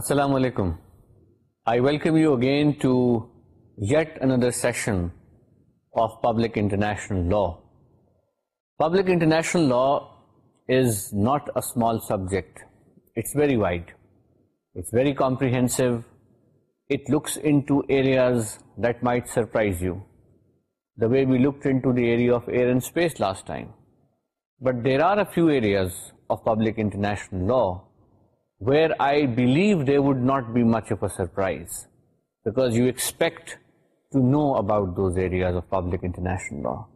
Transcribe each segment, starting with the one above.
Assalamu alaikum. I welcome you again to yet another session of Public International Law. Public International Law is not a small subject. It's very wide. It's very comprehensive. It looks into areas that might surprise you, the way we looked into the area of air and space last time. But there are a few areas of public international law where I believe there would not be much of a surprise, because you expect to know about those areas of public international law.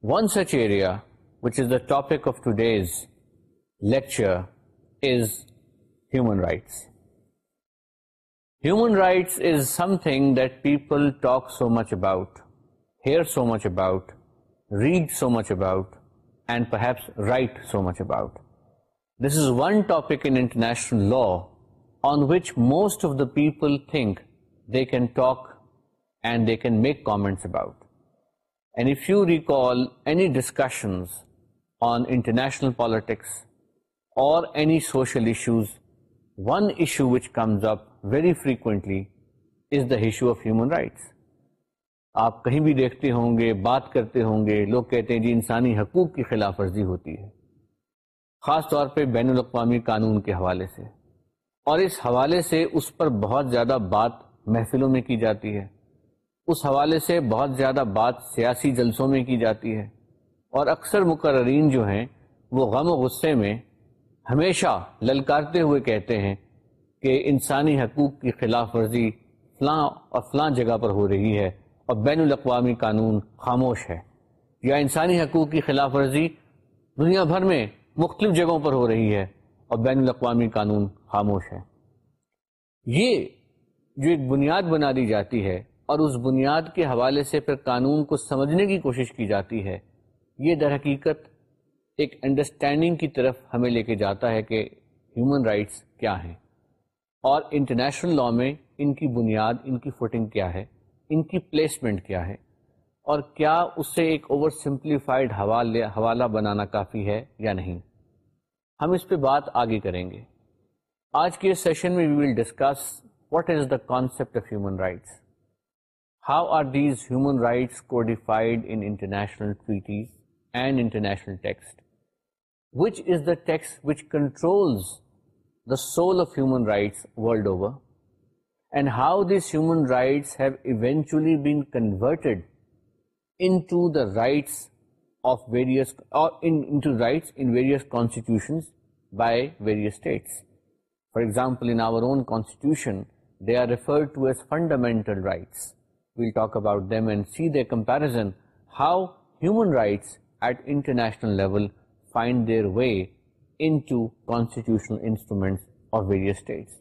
One such area, which is the topic of today's lecture, is human rights. Human rights is something that people talk so much about, hear so much about, read so much about, and perhaps write so much about. This is one topic international law on which most of the people think they can talk and they can make comments about and if you recall any discussions on international politics or any social issues one issue which comes up very frequently is the issue of human rights آپ کہیں بھی دیکھتے ہوں گے بات کرتے ہوں گے لوگ کہتے ہیں جی انسانی حقوق کی خلاف ورزی ہوتی ہے خاص طور پہ بین الاقوامی قانون کے حوالے سے اور اس حوالے سے اس پر بہت زیادہ بات محفلوں میں کی جاتی ہے اس حوالے سے بہت زیادہ بات سیاسی جلسوں میں کی جاتی ہے اور اکثر مقررین جو ہیں وہ غم و غصے میں ہمیشہ للکارتے ہوئے کہتے ہیں کہ انسانی حقوق کی خلاف ورزی فلاں اور فلاں جگہ پر ہو رہی ہے اور بین الاقوامی قانون خاموش ہے یا انسانی حقوق کی خلاف ورزی دنیا بھر میں مختلف جگہوں پر ہو رہی ہے اور بین الاقوامی قانون خاموش ہے یہ جو ایک بنیاد بنا دی جاتی ہے اور اس بنیاد کے حوالے سے پھر قانون کو سمجھنے کی کوشش کی جاتی ہے یہ در حقیقت ایک انڈرسٹینڈنگ کی طرف ہمیں لے کے جاتا ہے کہ ہیومن رائٹس کیا ہیں اور انٹرنیشنل لاء میں ان کی بنیاد ان کی فوٹنگ کیا ہے ان کی پلیسمنٹ کیا ہے اور کیا اس سے ایک اوور سمپلیفائڈ حوالے حوالہ بنانا کافی ہے یا نہیں ہم اس پہ بات آگے کریں گے آج کے سیشن میں we will discuss what is the concept of human rights how are these human rights codified international treaties and international text which is the text which controls the soul of human rights world over and how these human rights have eventually been converted into the rights of various or into rights in various constitutions by various states. For example, in our own constitution, they are referred to as fundamental rights. We'll talk about them and see their comparison, how human rights at international level find their way into constitutional instruments of various states.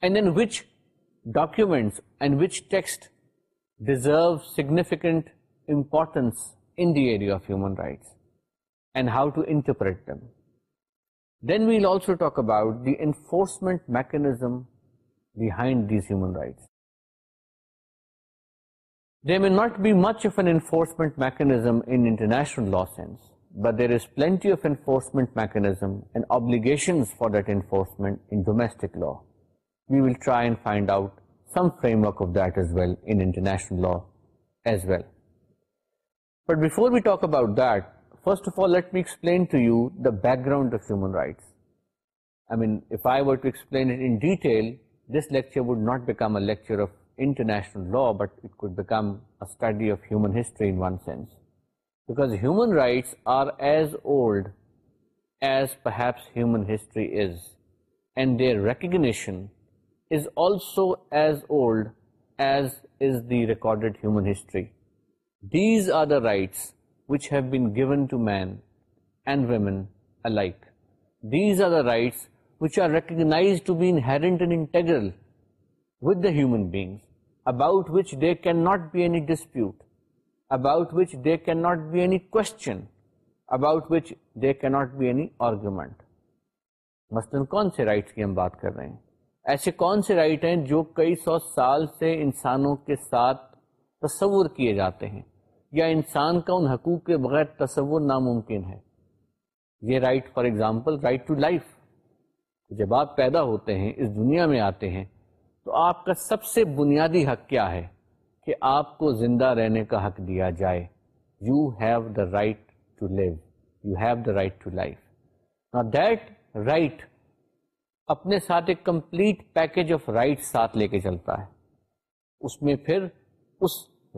And then which documents and which text deserve significant importance in the area of human rights and how to interpret them. Then we'll also talk about the enforcement mechanism behind these human rights. There may not be much of an enforcement mechanism in international law sense, but there is plenty of enforcement mechanism and obligations for that enforcement in domestic law. We will try and find out some framework of that as well in international law as well. But before we talk about that, first of all, let me explain to you the background of human rights. I mean, if I were to explain it in detail, this lecture would not become a lecture of international law, but it could become a study of human history in one sense. Because human rights are as old as perhaps human history is, and their recognition is also as old as is the recorded human history. These are the rights which have been given to men and women these are the rights which are recognized to be انہ ان with the human about which they can not be any dispute about which they can not be any con about which they can't be any argument مثلاً کون سے rights کی ہم بات کر رہے ہیں ایسے کون سے رائٹ ہیں جو کئی سو سال سے انسانوں کے ساتھ تصور کیے جاتے ہیں یا انسان کا ان حقوق کے بغیر تصور ناممکن ہے یہ right for example right to life جب آپ پیدا ہوتے ہیں اس دنیا میں آتے ہیں تو آپ کا سب سے بنیادی حق کیا ہے کہ آپ کو زندہ رہنے کا حق دیا جائے you have the right to live you have the right to life نا دیٹ رائٹ اپنے ساتھ ایک کمپلیٹ پیکج آف رائٹ ساتھ لے کے چلتا ہے اس میں پھر اس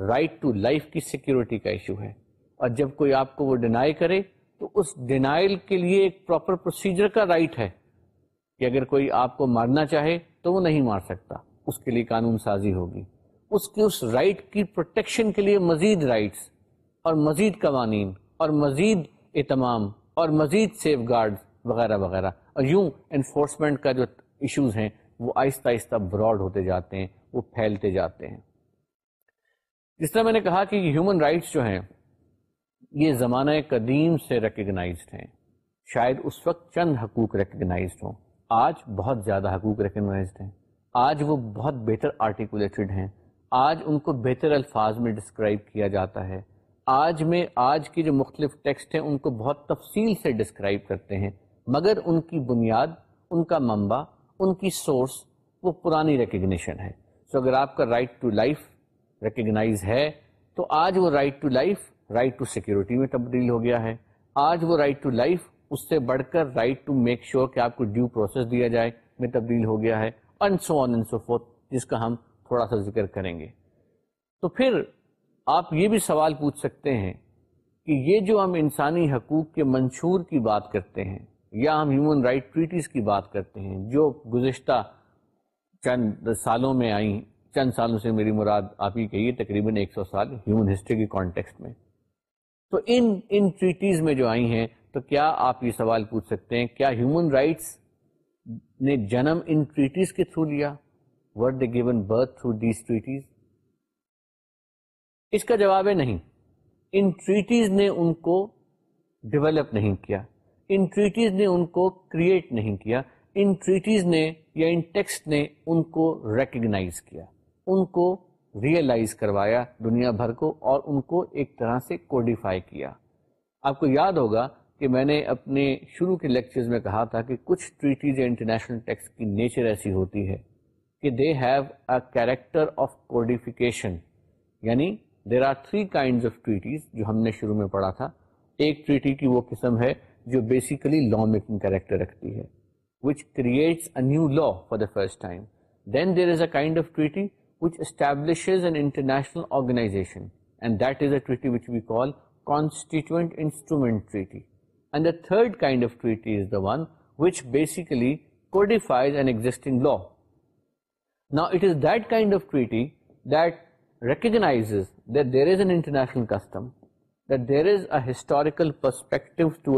رائٹ ٹو لائف کی سیکیورٹی کا ایشو ہے اور جب کوئی آپ کو وہ ڈینائی کرے تو اس ڈینائل کے لیے ایک پراپر پروسیجر کا رائٹ ہے کہ اگر کوئی آپ کو مارنا چاہے تو وہ نہیں مار سکتا اس کے لیے قانون سازی ہوگی اس کی اس رائٹ کی پروٹیکشن کے لیے مزید رائٹس اور مزید قوانین اور مزید اہتمام اور مزید سیف گارڈ وغیرہ وغیرہ اور یوں انفورسمنٹ کا جو ایشوز ہیں وہ آہستہ آہستہ براڈ ہوتے جاتے ہیں وہ پھیلتے جاتے ہیں جس طرح میں نے کہا کہ ہیومن رائٹس جو ہیں یہ زمانہ قدیم سے ریکگنائزڈ ہیں شاید اس وقت چند حقوق ریکگنائزڈ ہوں آج بہت زیادہ حقوق ریکگنائزڈ ہیں آج وہ بہت بہتر آرٹیکولیٹڈ ہیں آج ان کو بہتر الفاظ میں ڈسکرائب کیا جاتا ہے آج میں آج کی جو مختلف ٹیکسٹ ہیں ان کو بہت تفصیل سے ڈسکرائب کرتے ہیں مگر ان کی بنیاد ان کا منبع ان کی سورس وہ پرانی ریکگنیشن ہے سو so اگر آپ کا رائٹ ٹو لائف ریکگنائز ہے تو آج وہ right to life right to security میں تبدیل ہو گیا ہے آج وہ رائٹ ٹو لائف اس سے بڑھ کر رائٹ ٹو میک شیور کہ آپ کو ڈیو پروسیس دیا جائے میں تبدیل ہو گیا ہے سو آن ان سو فوتھ جس کا ہم تھوڑا سا ذکر کریں گے تو پھر آپ یہ بھی سوال پوچھ سکتے ہیں کہ یہ جو ہم انسانی حقوق کے منشور کی بات کرتے ہیں یا ہم ہیومن رائٹ ٹریٹیز کی بات کرتے ہیں جو گزشتہ چند سالوں میں آئیں چند سالوں سے میری مراد آپ ہی کہیے تقریباً ایک سو سال ہیومن ہسٹری کے کانٹیکس میں تو ان ان ٹریٹیز میں جو آئی ہیں تو کیا آپ یہ سوال پوچھ سکتے ہیں کیا ہیومن رائٹس نے جنم ان ٹریٹیز کے تھرو لیا were they given birth through these treaties اس کا جواب ہے نہیں ان ٹریٹیز نے ان کو ڈیولپ نہیں کیا ان ٹریٹیز نے ان کو کریٹ نہیں کیا ان ٹریٹیز نے یا ان ٹیکسٹ نے ان کو ریکگنائز کیا ان کو ریئلائز کروایا دنیا بھر کو اور ان کو ایک طرح سے کوڈیفائی کیا آپ کو یاد ہوگا کہ میں نے اپنے شروع کے لیکچرز میں کہا تھا کہ کچھ ٹریٹیز انٹرنیشنل ٹیکس کی نیچر ایسی ہوتی ہے کہ they have a character of codification یعنی there are three kinds of treaties جو ہم نے شروع میں پڑھا تھا ایک ٹریٹی کی وہ قسم ہے جو بیسیکلی لا میکنگ کیریکٹر رکھتی ہے which creates a new law for the first time then there is a kind of treaty ائشنڈ the third kind of ٹویٹی is which based an existing law نا that kind of treaty recognize there is international historical perspective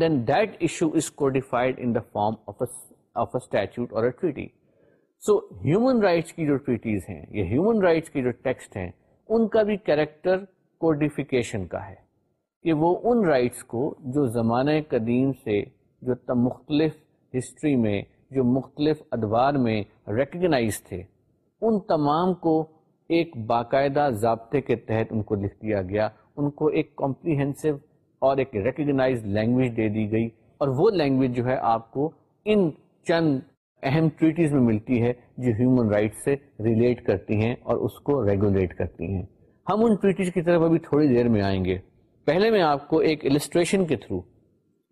then دشو is codified in form اسٹوٹی so human rights کی جو treaties ہیں یا human rights کی جو text ہیں ان کا بھی کریکٹر کوڈیفیکیشن کا ہے کہ وہ ان رائٹس کو جو زمانہ قدیم سے جو مختلف ہسٹری میں جو مختلف ادوار میں ریکگنائز تھے ان تمام کو ایک باقاعدہ ضابطے کے تحت ان کو لکھ دیا گیا ان کو ایک کمپریہنسو اور ایک ریکگنائز لینگویج دے دی گئی اور وہ لینگویج جو ہے آپ کو ان چند اہم ٹریٹیز میں ملتی ہے جو ہیومن رائٹس سے ریلیٹ کرتی ہیں اور اس کو ریگولیٹ کرتی ہیں ہم ان ٹریٹیز کی طرف ابھی تھوڑی دیر میں آئیں گے پہلے میں آپ کو ایک السٹریشن کے تھرو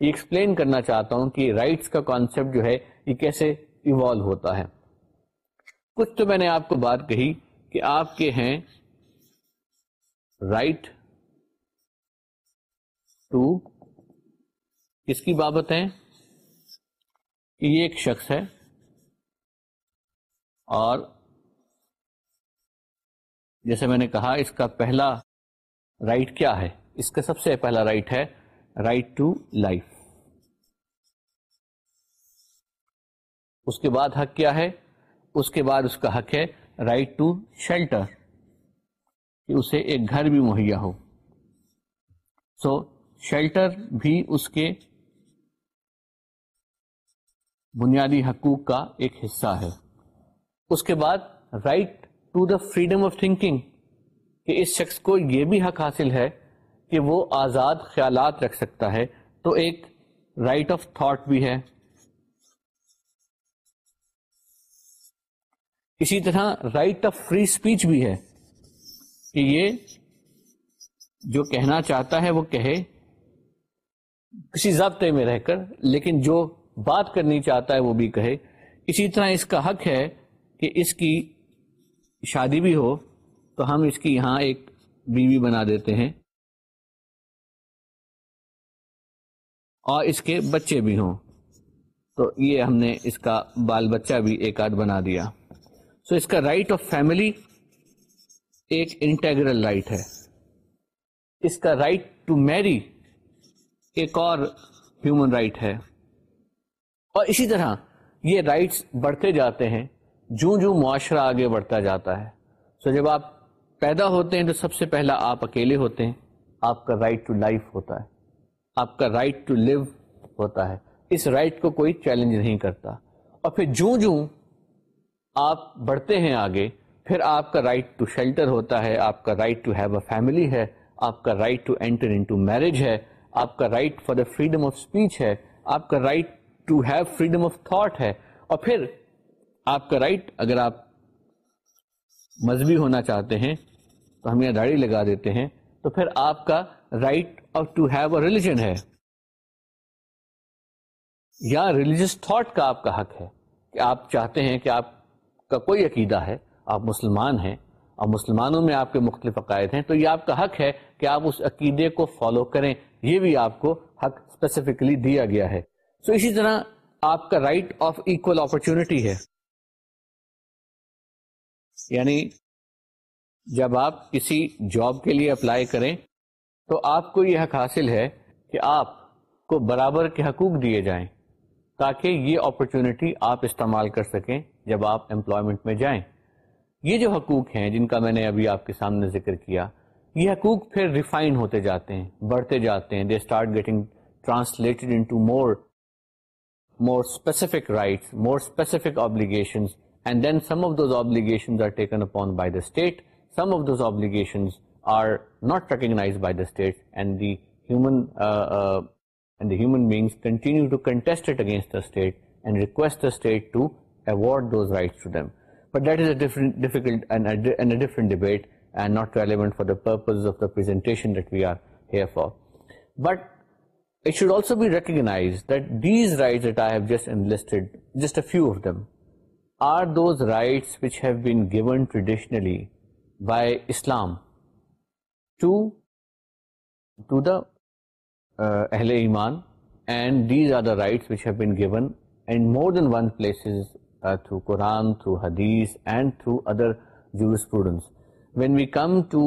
یہ ایکسپلین کرنا چاہتا ہوں کہ رائٹس کا کانسیپٹ جو ہے یہ کیسے ایوالو ہوتا ہے کچھ تو میں نے آپ کو بات کہی کہ آپ کے ہیں رائٹ ٹو کس کی بابت ہے یہ ایک شخص ہے اور جیسے میں نے کہا اس کا پہلا رائٹ کیا ہے اس کا سب سے پہلا رائٹ ہے رائٹ ٹو لائف اس کے بعد حق کیا ہے اس کے بعد اس کا حق ہے رائٹ ٹو شیلٹر کہ اسے ایک گھر بھی مہیا ہو سو so, شیلٹر بھی اس کے بنیادی حقوق کا ایک حصہ ہے اس کے بعد right to the freedom of thinking کہ اس شخص کو یہ بھی حق حاصل ہے کہ وہ آزاد خیالات رکھ سکتا ہے تو ایک رائٹ آف تھاٹ بھی ہے اسی طرح رائٹ آف فری اسپیچ بھی ہے کہ یہ جو کہنا چاہتا ہے وہ کہے کسی ضابطے میں رہ کر لیکن جو بات کرنی چاہتا ہے وہ بھی کہے اسی طرح اس کا حق ہے کہ اس کی شادی بھی ہو تو ہم اس کی یہاں ایک بیوی بنا دیتے ہیں اور اس کے بچے بھی ہوں تو یہ ہم نے اس کا بال بچہ بھی ایک آدھ بنا دیا سو so اس کا رائٹ آف فیملی ایک انٹیگرل رائٹ ہے اس کا رائٹ ٹو میری ایک اور ہیومن رائٹ ہے اور اسی طرح یہ رائٹس بڑھتے جاتے ہیں جو معاشرہ آگے بڑھتا جاتا ہے سو جب آپ پیدا ہوتے ہیں تو سب سے پہلا آپ اکیلے ہوتے ہیں آپ کا رائٹ ٹو لائف ہوتا ہے آپ کا رائٹ ٹو لیو ہوتا ہے اس رائٹ کو کوئی چیلنج نہیں کرتا اور پھر جوں آپ بڑھتے ہیں آگے پھر آپ کا رائٹ ٹو شیلٹر ہوتا ہے آپ کا right to have a family ہے آپ کا right to enter into marriage ہے آپ کا right for the freedom of speech ہے آپ کا right to have freedom of thought ہے اور پھر آپ کا رائٹ اگر آپ مذہبی ہونا چاہتے ہیں تو ہم یہ داڑھی لگا دیتے ہیں تو پھر آپ کا right of to have a religion ہے یا ریلیجس تھاٹ کا آپ کا حق ہے کہ آپ چاہتے ہیں کہ آپ کا کوئی عقیدہ ہے آپ مسلمان ہیں اور مسلمانوں میں آپ کے مختلف عقائد ہیں تو یہ آپ کا حق ہے کہ آپ اس عقیدے کو فالو کریں یہ بھی آپ کو حق اسپیسیفکلی دیا گیا ہے سو so اسی طرح آپ کا رائٹ آف ایکول اپرچونٹی ہے یعنی جب آپ کسی جاب کے لیے اپلائی کریں تو آپ کو یہ حق حاصل ہے کہ آپ کو برابر کے حقوق دیے جائیں تاکہ یہ اپرچونٹی آپ استعمال کر سکیں جب آپ امپلائمنٹ میں جائیں یہ جو حقوق ہیں جن کا میں نے ابھی آپ کے سامنے ذکر کیا یہ حقوق پھر ریفائن ہوتے جاتے ہیں بڑھتے جاتے ہیں they start getting translated into more more specific rights more specific obligations and then some of these obligations are taken upon by the state some of those obligations are not recognize by the state and the ہیومنڈن being continue contest against request to award those right but that is difficult debate ناٹینٹ فارپز of داٹن but it should also be recognize that these right I'd just of them are those rights which have been given traditionally by Islam to to the اہل ایمان and these are the rights which have been given and more than one places through Quran through hadith and through other your when we come to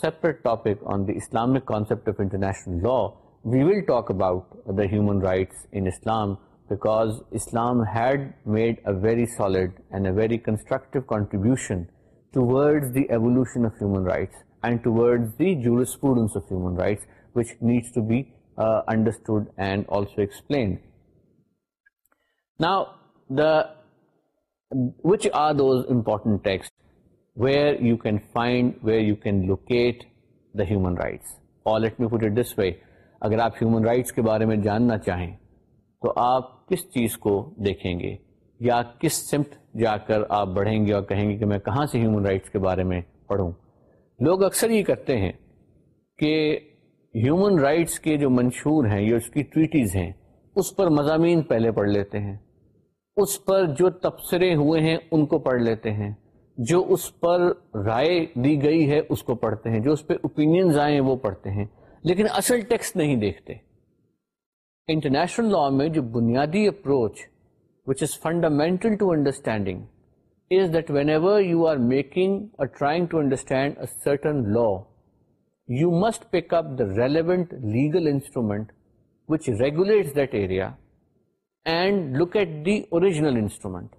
separate topic on the Islamic concept of international law we will talk about the human rights in Islam because Islam had made a very solid and a very constructive contribution towards the evolution of human رائٹسٹوڈ and also explained نا which are important where find where locate the human rights اگر آپ human rights کے بارے میں جاننا چاہیں تو آپ کس چیز کو دیکھیں گے یا کس سمت جا کر آپ بڑھیں گے اور کہیں گے کہ میں کہاں سے ہیومن رائٹس کے بارے میں پڑھوں لوگ اکثر یہ کرتے ہیں کہ ہیومن رائٹس کے جو منشور ہیں یا اس کی ٹویٹیز ہیں اس پر مضامین پہلے پڑھ لیتے ہیں اس پر جو تبصرے ہوئے ہیں ان کو پڑھ لیتے ہیں جو اس پر رائے دی گئی ہے اس کو پڑھتے ہیں جو اس پہ اوپینینز آئے ہیں وہ پڑھتے ہیں لیکن اصل ٹیکسٹ نہیں دیکھتے انٹرنیشنل لا میں جو بنیادی approach which is fundamental to understanding is that whenever you are making or trying to understand a certain law you must pick up the relevant legal instrument which regulate that area and look at the original instrument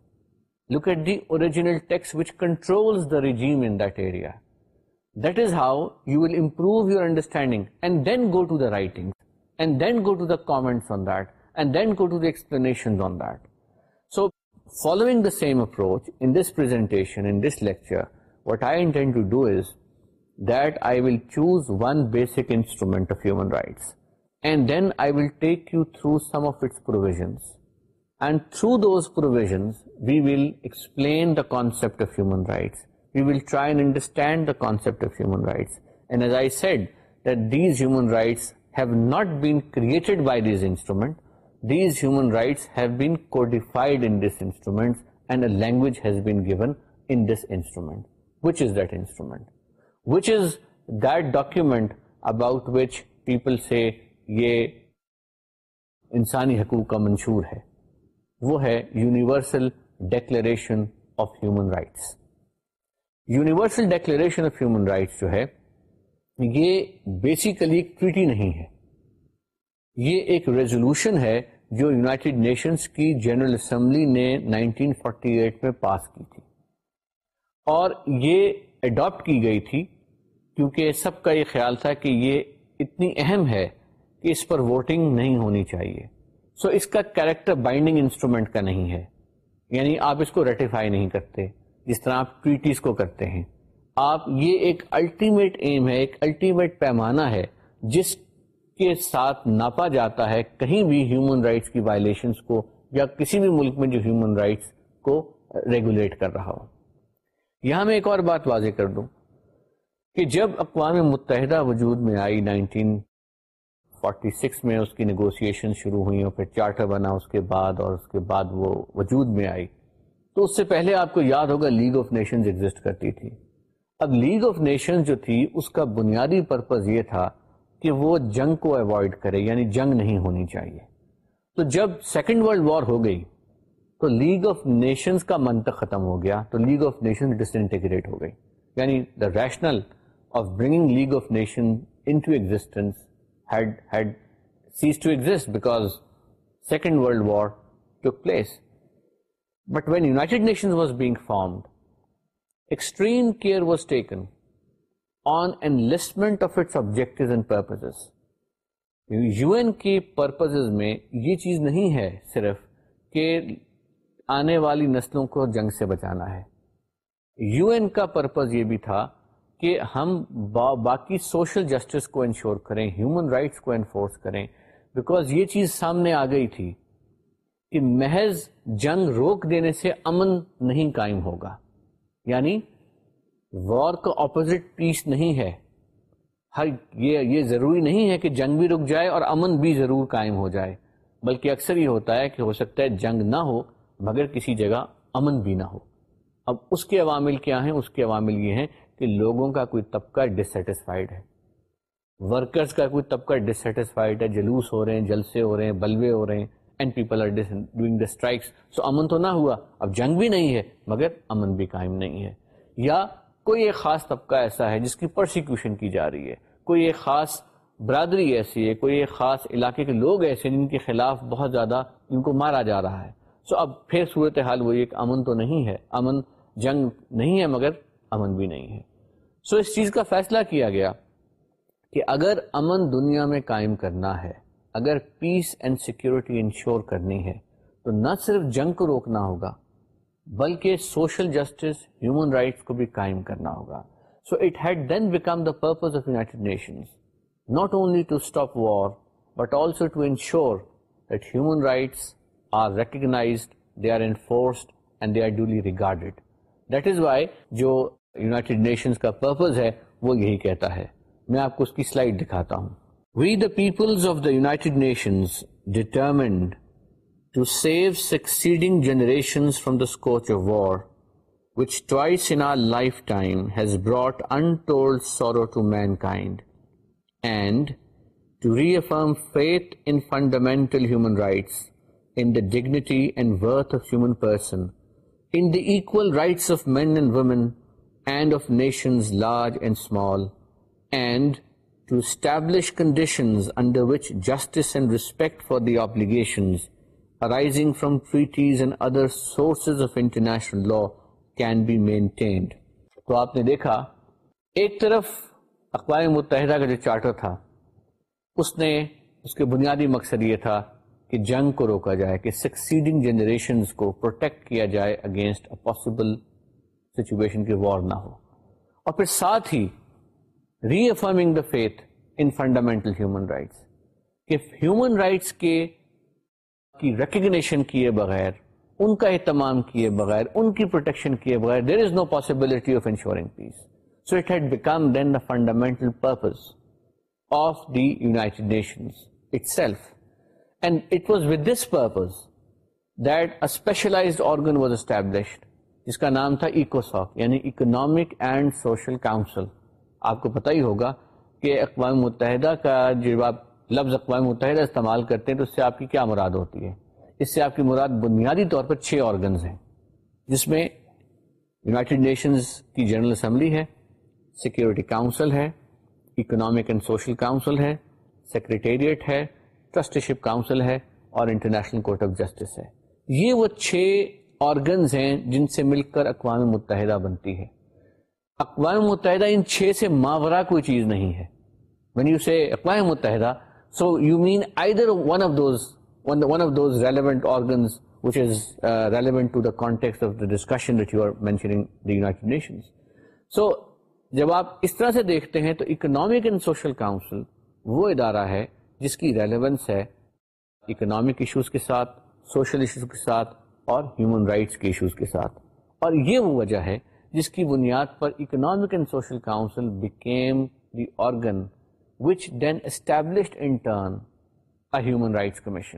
look at the original text which controls the regime in that area that is how you will improve your understanding and then go to the writing and then go the comments the same اپروچنٹیشن what I do is that I will choose one basic instrument of human rights and through those provisions we will explain the concept of human rights we will try understand the concept as I said these human rights not be created by these instrument these human rights which is that document about which people say یہ انسانی حقوق کا منشور ہے وہ ہے universal declaration of human rights universal declaration of human rights جو ہے یہ بیسیکلی ٹریٹی نہیں ہے یہ ایک ریزولوشن ہے جو یوناٹیڈ نیشنز کی جنرل اسمبلی نے 1948 میں پاس کی تھی اور یہ ایڈاپٹ کی گئی تھی کیونکہ سب کا یہ خیال تھا کہ یہ اتنی اہم ہے کہ اس پر ووٹنگ نہیں ہونی چاہیے سو so اس کا کیریکٹر بائنڈنگ انسٹرومنٹ کا نہیں ہے یعنی آپ اس کو ریٹیفائی نہیں کرتے جس طرح آپ ٹریٹیز کو کرتے ہیں آپ یہ ایک الٹیمیٹ ایم ہے ایک الٹیمیٹ پیمانہ ہے جس کے ساتھ ناپا جاتا ہے کہیں بھی ہیومن رائٹس کی وائلیشنس کو یا کسی بھی ملک میں جو ہیومن رائٹس کو ریگولیٹ کر رہا ہو یہاں میں ایک اور بات واضح کر دوں کہ جب اقوام متحدہ وجود میں آئی 1946 میں اس کی نیگوسیشن شروع ہوئی اور پھر چارٹر بنا اس کے بعد اور اس کے بعد وہ وجود میں آئی تو اس سے پہلے آپ کو یاد ہوگا لیگ آف نیشنز ایگزٹ کرتی تھی اب لیگ آف نیشن جو تھی اس کا بنیادی پرپز یہ تھا کہ وہ جنگ کو اوائڈ کرے یعنی جنگ نہیں ہونی چاہیے تو جب سیکنڈ ورلڈ وار ہو گئی تو لیگ آف نیشنز کا منطق ختم ہو گیا تو لیگ آف نیشن انٹیگریٹ ہو گئی یعنی the rational of of bringing League Nation in to to cease exist because Second World War place but when United Nations was being formed extreme care was taken on instrument of its objective and purposes. U N کی purposes میں یہ چیز نہیں ہے صرف کہ آنے والی نسلوں کو جنگ سے بچانا ہے یو این کا پرپز یہ بھی تھا کہ ہم با باقی سوشل جسٹس کو انشور کریں ہیومن رائٹس کو انفورس کریں بیکاز یہ چیز سامنے آ گئی تھی کہ محض جنگ روک دینے سے امن نہیں قائم ہوگا یعنی وار کا اپوزٹ پیس نہیں ہے ہر یہ یہ ضروری نہیں ہے کہ جنگ بھی رک جائے اور امن بھی ضرور قائم ہو جائے بلکہ اکثر یہ ہوتا ہے کہ ہو سکتا ہے جنگ نہ ہو مگر کسی جگہ امن بھی نہ ہو اب اس کے عوامل کیا ہیں اس کے عوامل یہ ہیں کہ لوگوں کا کوئی طبقہ ڈسٹسفائڈ ہے ورکرز کا کوئی طبقہ ڈسٹسفائڈ ہے جلوس ہو رہے ہیں جلسے ہو رہے ہیں بلوے ہو رہے ہیں and people are doing the strikes so امن تو نہ ہوا اب جنگ بھی نہیں ہے مگر امن بھی قائم نہیں ہے یا کوئی ایک خاص طبقہ ایسا ہے جس کی پرسیکیوشن کی جا رہی ہے کوئی ایک خاص برادری ایسی ہے کوئی ایک خاص علاقے کے لوگ ایسے ہیں جن کے خلاف بہت زیادہ ان کو مارا جا رہا ہے سو اب پھر صورت حال وہ ایک امن تو نہیں ہے امن جنگ نہیں ہے مگر امن بھی نہیں ہے سو اس چیز کا فیصلہ کیا گیا کہ اگر امن دنیا میں قائم کرنا ہے اگر پیس اینڈ سیکورٹی انشور کرنی ہے تو نہ صرف جنگ کو روکنا ہوگا بلکہ سوشل جسٹس ہیومن رائٹس کو بھی قائم کرنا ہوگا so it had then become the purpose of United Nations not only to stop war but also to ensure that human rights are are are recognised they they enforced and duly regarded that is why جو United nations کا purpose ہے وہ یہی کہتا ہے میں آپ کو اس کی سلائڈ دکھاتا ہوں We, the peoples of the United Nations, determined to save succeeding generations from the scourge of war, which twice in our lifetime has brought untold sorrow to mankind, and to reaffirm faith in fundamental human rights, in the dignity and worth of human person, in the equal rights of men and women, and of nations large and small, and law can be maintained تو آپ نے دیکھا ایک طرف اقوام متحدہ کا جو چارٹر تھا اس نے اس کے بنیادی مقصد یہ تھا کہ جنگ کو روکا جائے کہ سکسیڈنگ جنریشنز کو پروٹیکٹ کیا جائے اگینسٹ اے پاسبل سچویشن کی وار نہ ہو اور پھر ساتھ ہی reaffirming the faith in fundamental human rights کہ ہیومن رائٹس کے کی ریکگنیشن کیے بغیر ان کا اہتمام کیے بغیر ان کی پروٹیکشن کیے بغیر there is no possibility of ensuring peace so it had become then the fundamental purpose that a specialise organ was established جس کا نام تھا اکوساک یعنی اکنامک اینڈ سوشل کاؤنسل آپ کو پتہ ہی ہوگا کہ اقوام متحدہ کا جب آپ لفظ اقوام متحدہ استعمال کرتے ہیں تو اس سے آپ کی کیا مراد ہوتی ہے اس سے آپ کی مراد بنیادی طور پر چھ آرگنز ہیں جس میں یونائٹڈ نیشنز کی جنرل اسمبلی ہے سیکیورٹی کاؤنسل ہے اکنامک اینڈ سوشل کاؤنسل ہے سیکرٹیریٹ ہے ٹرسٹشپ شپ کاؤنسل ہے اور انٹرنیشنل کورٹ آف جسٹس ہے یہ وہ چھ آرگنز ہیں جن سے مل کر اقوام متحدہ بنتی ہے اقوام متحدہ ان چھ سے ماورا کوئی چیز نہیں ہے وین یو سے اقوام متحدہ so you mean either one of those one of those relevant organs relevant to the the the context of discussion you are so جب آپ اس طرح سے دیکھتے ہیں تو اکنامک اینڈ سوشل کاؤنسل وہ ادارہ ہے جس کی ریلیونس ہے اکنامک ایشوز کے ساتھ سوشل ایشوز کے ساتھ اور ہیومن رائٹس کے ایشوز کے ساتھ اور یہ وہ وجہ ہے جس کی بنیاد پر economic and social council became the organ which then established in turn human rights commission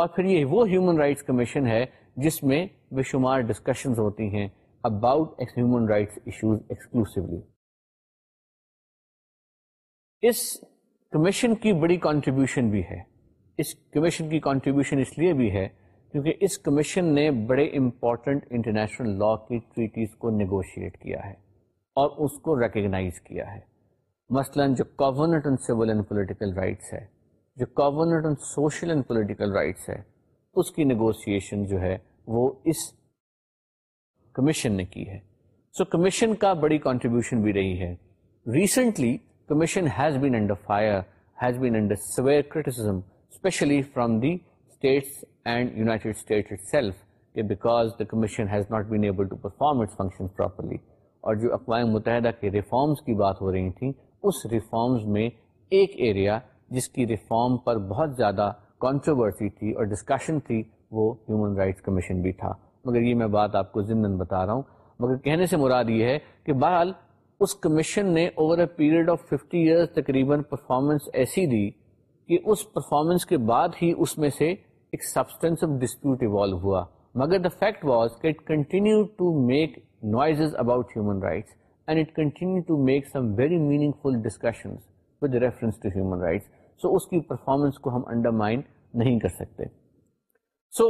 اور پھر یہ وہ ہیومن رائٹس کمیشن ہے جس میں بے شمار ڈسکشنز ہوتی ہیں about human rights issues exclusively us commission کی بڑی کانٹریبیوشن بھی ہے اس کمیشن کی کنٹریبیوشن اس لیے بھی ہے کیونکہ اس کمیشن نے بڑے امپورٹنٹ انٹرنیشنل لا کی ٹریٹیز کو نیگوشیٹ کیا ہے اور اس کو ریکگنائز کیا ہے مثلا جو ان سول اینڈ پولیٹیکل رائٹس ہے جو سوشل اینڈ پولیٹیکل رائٹس ہے اس کی نیگوسیشن جو ہے وہ اس کمیشن نے کی ہے سو so, کمیشن کا بڑی کانٹریبیوشن بھی رہی ہے recently commission has been under fire has been under severe a especially from the states and itself state self کہ because the commission has not been perform its function properly اور جو اقوام متحدہ کے ریفارمز کی بات ہو رہی تھیں اس ریفارمز میں ایک ایریا جس کی ریفارم پر بہت زیادہ کانٹروورسی تھی اور ڈسکشن تھی وہ ہیومن رائٹس کمیشن بھی تھا مگر یہ میں بات آپ کو بتا رہا ہوں مگر کہنے سے مراد یہ ہے کہ بہرحال اس کمیشن نے over a period of fifty years تقریباً پرفارمنس ایسی دی کہ اس پرفارمنس کے بعد ہی اس میں سے ایک سبسٹینس آف ڈسپیوٹ ایوالو ہوا مگر دا فیکٹ واز کہ it continue to make noise about human rights and it continue to make some very meaningful discussion with reference to human rights so اس کی performance کو ہم undermine نہیں کر سکتے so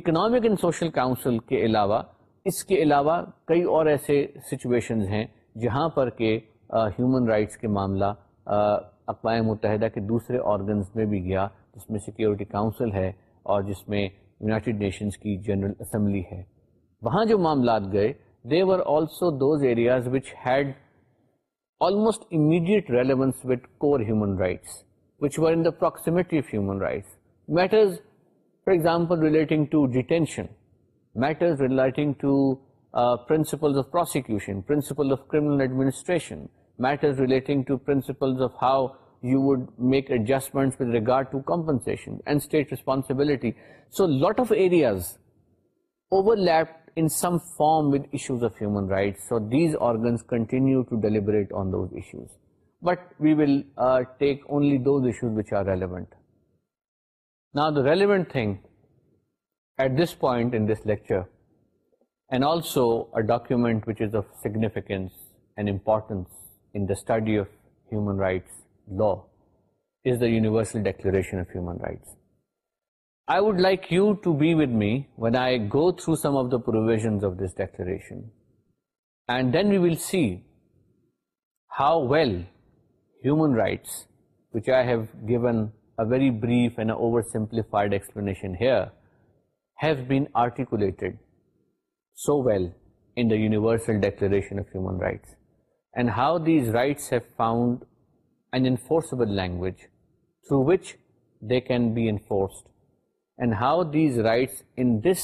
Economic and Social Council کے علاوہ اس کے علاوہ کئی اور ایسے سچویشنز ہیں جہاں پر کہ ہیومن رائٹس کے معاملہ اقوام متحدہ کے دوسرے آرگنز میں بھی گیا جس میں سیکیورٹی کاؤنسل ہے اور جس میں یونائٹیڈ نیشنز کی جنرل اسمبلی ہے وہاں جو معاملات گئے they were also those areas which had almost immediate relevance with core human rights which were in the proximity of human rights matters for example relating to detention matters relating to principles of prosecution principle of criminal administration matters relating to principles of how you would make adjustment with regard to compensation responsibility so lot of areas overlap in form with of human rights continue deliberate but we will take only relevant نا the relevant thing at this pointer and also a document which is of significance and importance human rights law is the یون Declaration of Human Rights I would like you to be with me when I go through some of the provisions how well human rights explanation has violated so well in the Universal Declaration of Human Rights and how these rights have found and enforceable language through which they can be enforced and how these rights in this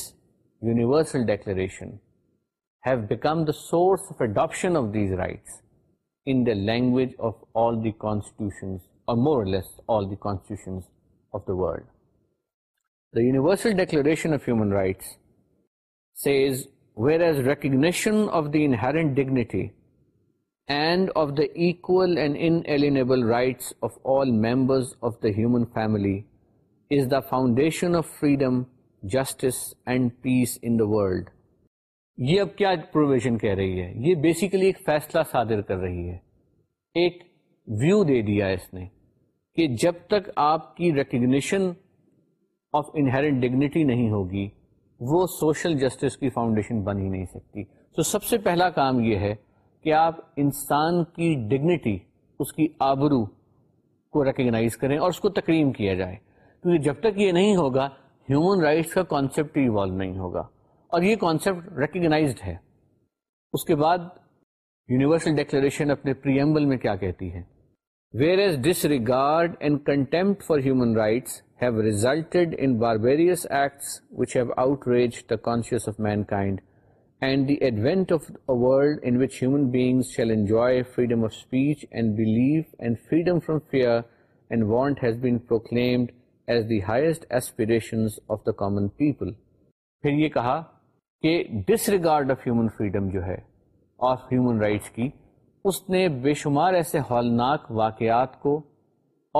Universal Declaration have become the source rights in the languages مورسٹیشن dignity and of the equal and inalienable rights of all members of the human family is the foundation of freedom justice and peace in the world یہ اب کیا provision کہہ رہی ہے یہ basically ایک فیصلہ صادر کر رہی ہے ایک ویو دے دیا اس نے کہ جب تک آپ کی ریکگنیشن آف انہر ڈگنیٹی نہیں ہوگی وہ سوشل جسٹس کی فاؤنڈیشن بن ہی نہیں سکتی تو so, سب سے پہلا کام یہ ہے کہ آپ انسان کی ڈگنیٹی اس کی آبرو کو ریکگنائز کریں اور اس کو تکریم کیا جائے کیونکہ جب تک یہ نہیں ہوگا ہیومن رائٹس کا کانسیپٹ ایوالو نہیں ہوگا اور یہ کانسیپٹ ریکگنائزڈ ہے اس کے بعد یونیورسل ڈیکلریشن اپنے پریمبل میں کیا کہتی ہے whereas disregard and contempt for human rights have resulted in barbarous acts which have outraged the conscience of mankind and the advent of in which beings shall enjoy freedom of speech and belief and freedom from fear and want has been proclaimed as the highest aspirations of the common people پھر یہ کہا کہ disregard of human freedom جو ہے of human rights کی اس نے بے شمار ایسے ہولناک واقعات کو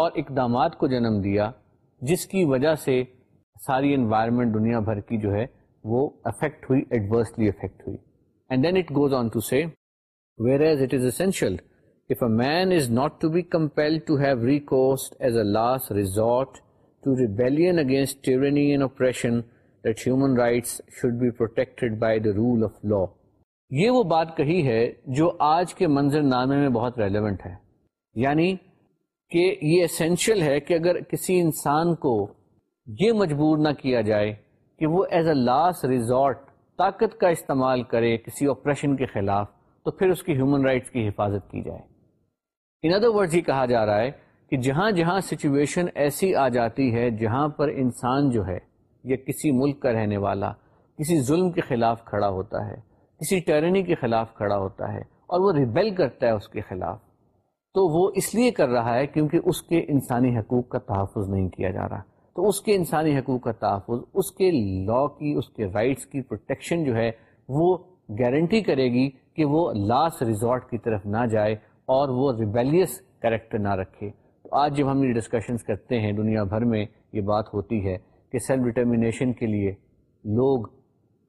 اور اقدامات کو جنم دیا جس کی وجہ سے ساری انوائرمنٹ دنیا بھر کی جو ہے وہ افیکٹ ہوئی ایڈورسلی افیکٹ ہوئی and then it goes on to see as it is that human rights should be protected by the rule of law یہ وہ بات کہی ہے جو آج کے منظر نامے میں بہت ریلیونٹ ہے یعنی کہ یہ اسینشیل ہے کہ اگر کسی انسان کو یہ مجبور نہ کیا جائے کہ وہ ایز اے لاسٹ ریزارٹ طاقت کا استعمال کرے کسی آپریشن کے خلاف تو پھر اس کی ہیومن رائٹس کی حفاظت کی جائے ان ادر ورڈ یہ کہا جا رہا ہے کہ جہاں جہاں سچویشن ایسی آ جاتی ہے جہاں پر انسان جو ہے یا کسی ملک کا رہنے والا کسی ظلم کے خلاف کھڑا ہوتا ہے کسی ٹیرنی کے خلاف کھڑا ہوتا ہے اور وہ ریبیل کرتا ہے اس کے خلاف تو وہ اس لیے کر رہا ہے کیونکہ اس کے انسانی حقوق کا تحفظ نہیں کیا جا رہا تو اس کے انسانی حقوق کا تحفظ اس کے لا کی اس کے رائٹس کی پروٹیکشن جو ہے وہ گارنٹی کرے گی کہ وہ لاسٹ ریزارٹ کی طرف نہ جائے اور وہ ریبیلیس کریکٹر نہ رکھے تو آج جب ہم یہ ڈسکشنز کرتے ہیں دنیا بھر میں یہ بات ہوتی ہے کہ سیلف ڈٹرمنیشن کے لیے لوگ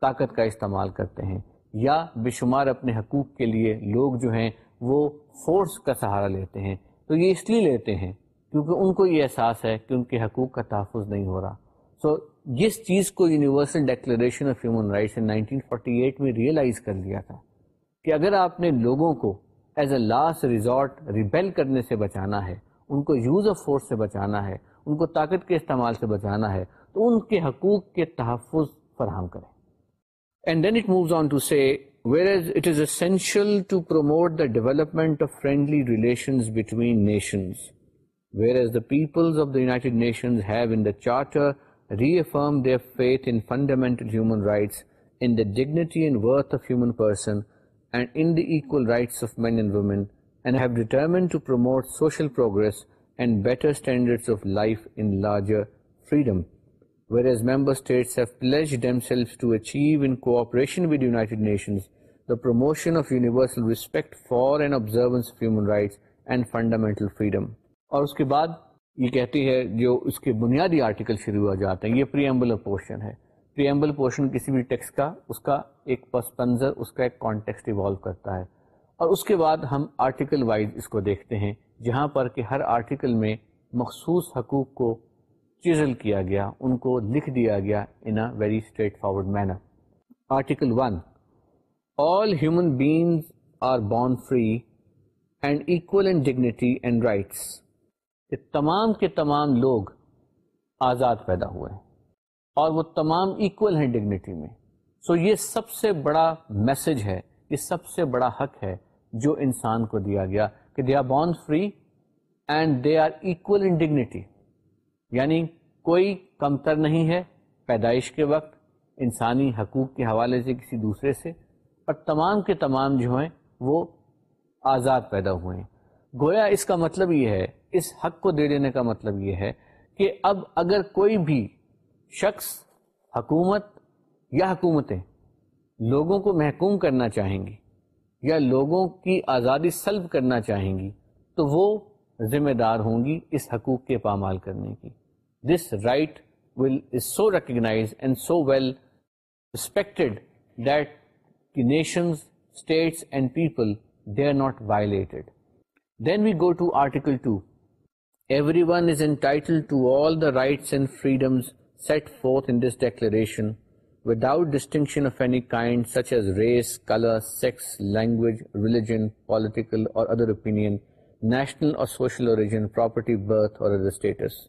طاقت کا استعمال کرتے ہیں یا بے شمار اپنے حقوق کے لیے لوگ جو ہیں وہ فورس کا سہارا لیتے ہیں تو یہ اس لیے لیتے ہیں کیونکہ ان کو یہ احساس ہے کہ ان کے حقوق کا تحفظ نہیں ہو رہا سو so, جس چیز کو Universal Declaration of Human Rights nineteen forty eight میں ریئلائز کر لیا تھا کہ اگر آپ نے لوگوں کو as a last resort rebel کرنے سے بچانا ہے ان کو یوز آف فورس سے بچانا ہے ان کو طاقت کے استعمال سے بچانا ہے تو ان کے حقوق کے تحفظ فراہم کریں and then it moves on to see as it is essential to promote the development of friendly relations between nations whereas the peoples of that nations have in charter reaffirm their faith fundamental rights in the dignity and worth of human prominence and better larger freedom whereas member states promotion of universal respect for and observance and fundamental freedom اور اس کے بعد یہ کہتی ہے جو اس کے بنیادی آرٹیکل شروع ہو جاتے ہیں یہ پریمبل پورشن ہے پریمبل پورشن کسی بھی ٹیکس کا اس کا ایک پس منظر اس کا ایک کانٹیکسٹ ایوالو کرتا ہے اور اس کے بعد ہم آرٹیکل وائز اس کو دیکھتے ہیں جہاں پر کہ ہر آرٹیکل میں مخصوص حقوق کو چیزل کیا گیا ان کو لکھ دیا گیا in a very straightforward manner article one all human beings are born free and equal and dignity and rights کہ تمام کے تمام لوگ آزاد پیدا ہوئے ہیں اور وہ تمام ایکول ہیں ڈگنیٹی میں سو so یہ سب سے بڑا میسج ہے یہ سب سے بڑا حق ہے جو انسان کو دیا گیا کہ they are born free and they are equal in dignity یعنی کوئی کمتر نہیں ہے پیدائش کے وقت انسانی حقوق کے حوالے سے کسی دوسرے سے پر تمام کے تمام جو ہیں وہ آزاد پیدا ہوئے ہیں گویا اس کا مطلب یہ ہے اس حق کو دے دینے کا مطلب یہ ہے کہ اب اگر کوئی بھی شخص حکومت یا حکومتیں لوگوں کو محکوم کرنا چاہیں گی یا لوگوں کی آزادی سلب کرنا چاہیں گی تو وہ ذمہ دار ہوں گی اس حقوق کے پامال کرنے کی this right will is so recognise and so well respected nations states and people they are not violated then we go to article two other opinion, national or social origin property birth or other status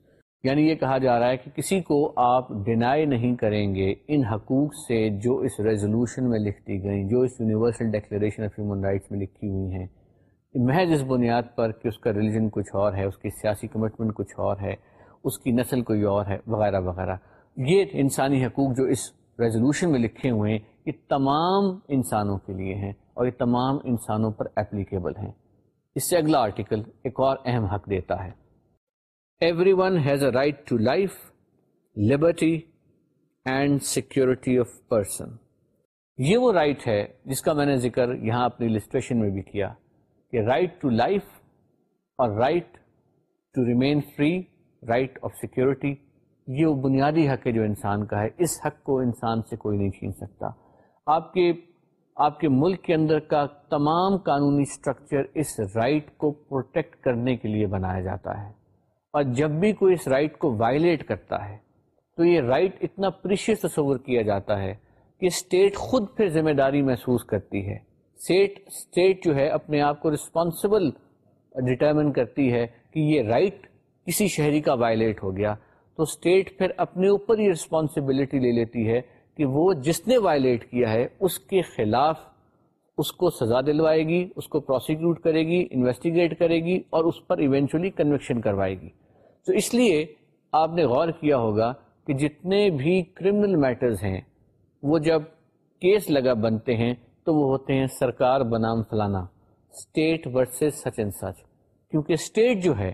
یعنی یہ کہا جا رہا ہے کہ کسی کو آپ ڈینائی نہیں کریں گے ان حقوق سے جو اس ریزولوشن میں لکھتی گئیں جو اس Universal Declaration of Human Rights میں لکھی ہوئی ہیں محض اس بنیاد پر کہ اس کا ریلیجن کچھ اور ہے اس کی سیاسی کمٹمنٹ کچھ اور ہے اس کی نسل کوئی اور ہے وغیرہ وغیرہ یہ انسانی حقوق جو اس ریزولوشن میں لکھے ہوئے ہیں یہ تمام انسانوں کے لیے ہیں اور یہ تمام انسانوں پر اپلیکیبل ہیں اس سے اگلا آرٹیکل ایک اور اہم حق دیتا ہے everyone has a right to life liberty and security of person یہ وہ رائٹ ہے جس کا میں نے ذکر یہاں اپنی لسٹریشن میں بھی کیا کہ رائٹ ٹو لائف اور right to remain free right of security یہ وہ بنیادی حق ہے جو انسان کا ہے اس حق کو انسان سے کوئی نہیں چھین سکتا آپ کے آپ کے ملک کے اندر کا تمام قانونی اسٹرکچر اس رائٹ کو پروٹیکٹ کرنے کے لیے بنایا جاتا ہے اور جب بھی کوئی اس رائٹ کو وائلیٹ کرتا ہے تو یہ رائٹ اتنا پریشیس تصور کیا جاتا ہے کہ اسٹیٹ خود پھر ذمہ داری محسوس کرتی ہے سیٹ اسٹیٹ جو ہے اپنے آپ کو رسپانسبل ڈٹرمن کرتی ہے کہ یہ رائٹ کسی شہری کا وائلیٹ ہو گیا تو اسٹیٹ پھر اپنے اوپر یہ رسپانسبلٹی لے لیتی ہے کہ وہ جس نے وائلیٹ کیا ہے اس کے خلاف اس کو سزا دلوائے گی اس کو پروسیکیوٹ کرے گی انویسٹیگیٹ کرے گی اور اس پر ایونچولی کنوکشن کروائے گی تو اس لیے آپ نے غور کیا ہوگا کہ جتنے بھی کرمنل میٹرز ہیں وہ جب کیس لگا بنتے ہیں تو وہ ہوتے ہیں سرکار بنام فلانا state versus such and such کیونکہ اسٹیٹ جو ہے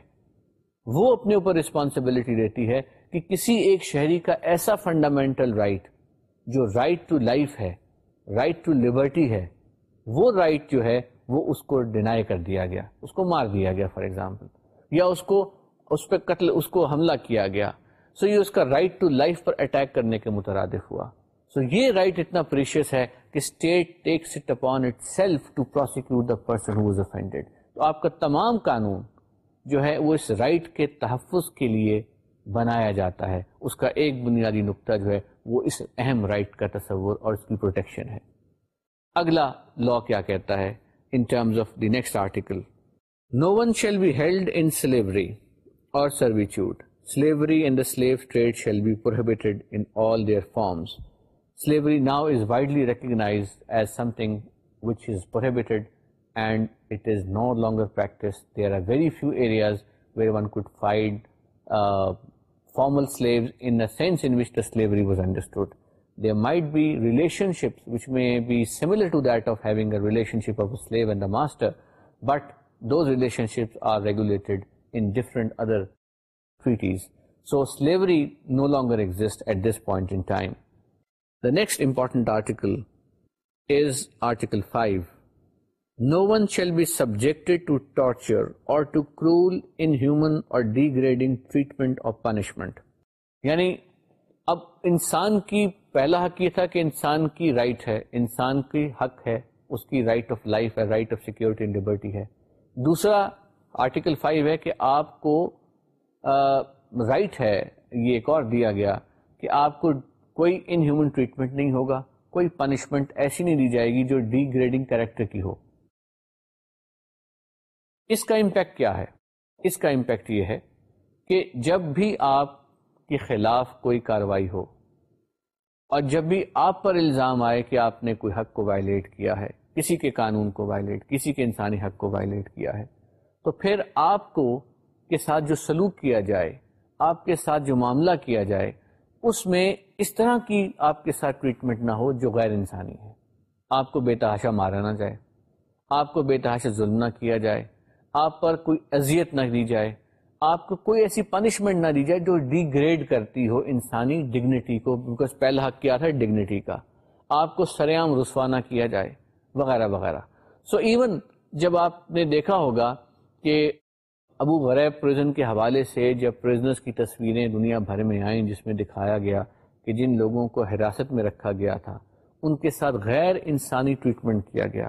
وہ اپنے اوپر رسپانسبلٹی دیتی ہے کہ کسی ایک شہری کا ایسا فنڈامینٹل رائٹ جو رائٹ ٹو لائف ہے رائٹ ٹو لبرٹی ہے وہ رائٹ جو ہے وہ اس کو ڈینائی کر دیا گیا اس کو مار دیا گیا فار ایگزامپل یا اس کو اس پہ قتل اس کو حملہ کیا گیا سو so یہ اس کا رائٹ ٹو لائف پر اٹیک کرنے کے مترادف ہوا سو یہ رائٹ اتنا پریشیس ہے کہ state takes it upon itself to prosecute the person who's offended تو آپ کا تمام قانون جو ہے وہ اس رائٹ کے تحفظ کے لیے بنایا جاتا ہے اس کا ایک بنیادی نقطہ جو ہے وہ اس اہم رائٹ کا تصور اور اس کی پروٹیکشن ہے اگلا لا کیا کہتا ہے in terms of the next article no one shall be held in slavery or servitude slavery and the slave trade shall be prohibited in all their forms slavery now is widely recognised as something which is prohibited and it is no longer practice there are uh very few areas where formal was understood be relationships which میں master but those relationships are regulated Savi no longer exist at this point next important article is article five no one shall be subject to torture or to cruel inhuman or degrading treatment of punishment یعنی اب انسان کی پہلا حق یہ تھا کہ انسان کی رائٹ ہے انسان کی حق ہے اس کی رائٹ آف لائف ہے right of security and liberty ہے دوسرا آرٹیکل فائیو ہے کہ آپ کو رائٹ ہے یہ ایک اور دیا گیا کہ آپ کو کوئی انہیومن ٹریٹمنٹ نہیں ہوگا کوئی پنشمنٹ ایسی نہیں دی جائے گی جو ڈی گریڈنگ کریکٹر کی ہو اس کا امپیکٹ کیا ہے اس کا امپیکٹ یہ ہے کہ جب بھی آپ کے خلاف کوئی کاروائی ہو اور جب بھی آپ پر الزام آئے کہ آپ نے کوئی حق کو وائلیٹ کیا ہے کسی کے قانون کو وائلیٹ کسی کے انسانی حق کو وائلیٹ کیا ہے تو پھر آپ کو کے ساتھ جو سلوک کیا جائے آپ کے ساتھ جو معاملہ کیا جائے اس میں اس طرح کی آپ کے ساتھ ٹریٹمنٹ نہ ہو جو غیر انسانی ہے آپ کو بے تحاشا مارا نہ جائے آپ کو بے تحاشا ظلم نہ کیا جائے آپ پر کوئی اذیت نہ دی جائے آپ کو کوئی ایسی پنشمنٹ نہ دی جائے جو ڈی گریڈ کرتی ہو انسانی ڈگنیٹی کو بیکاز پہلا حق کیا تھا ڈگنیٹی کا آپ کو سریام رسوا نہ کیا جائے وغیرہ وغیرہ سو so ایون جب آپ نے دیکھا ہوگا کہ ابو غریب پریزن کے حوالے سے جب پروزنس کی تصویریں دنیا بھر میں آئیں جس میں دکھایا گیا کہ جن لوگوں کو حراست میں رکھا گیا تھا ان کے ساتھ غیر انسانی ٹریٹمنٹ کیا گیا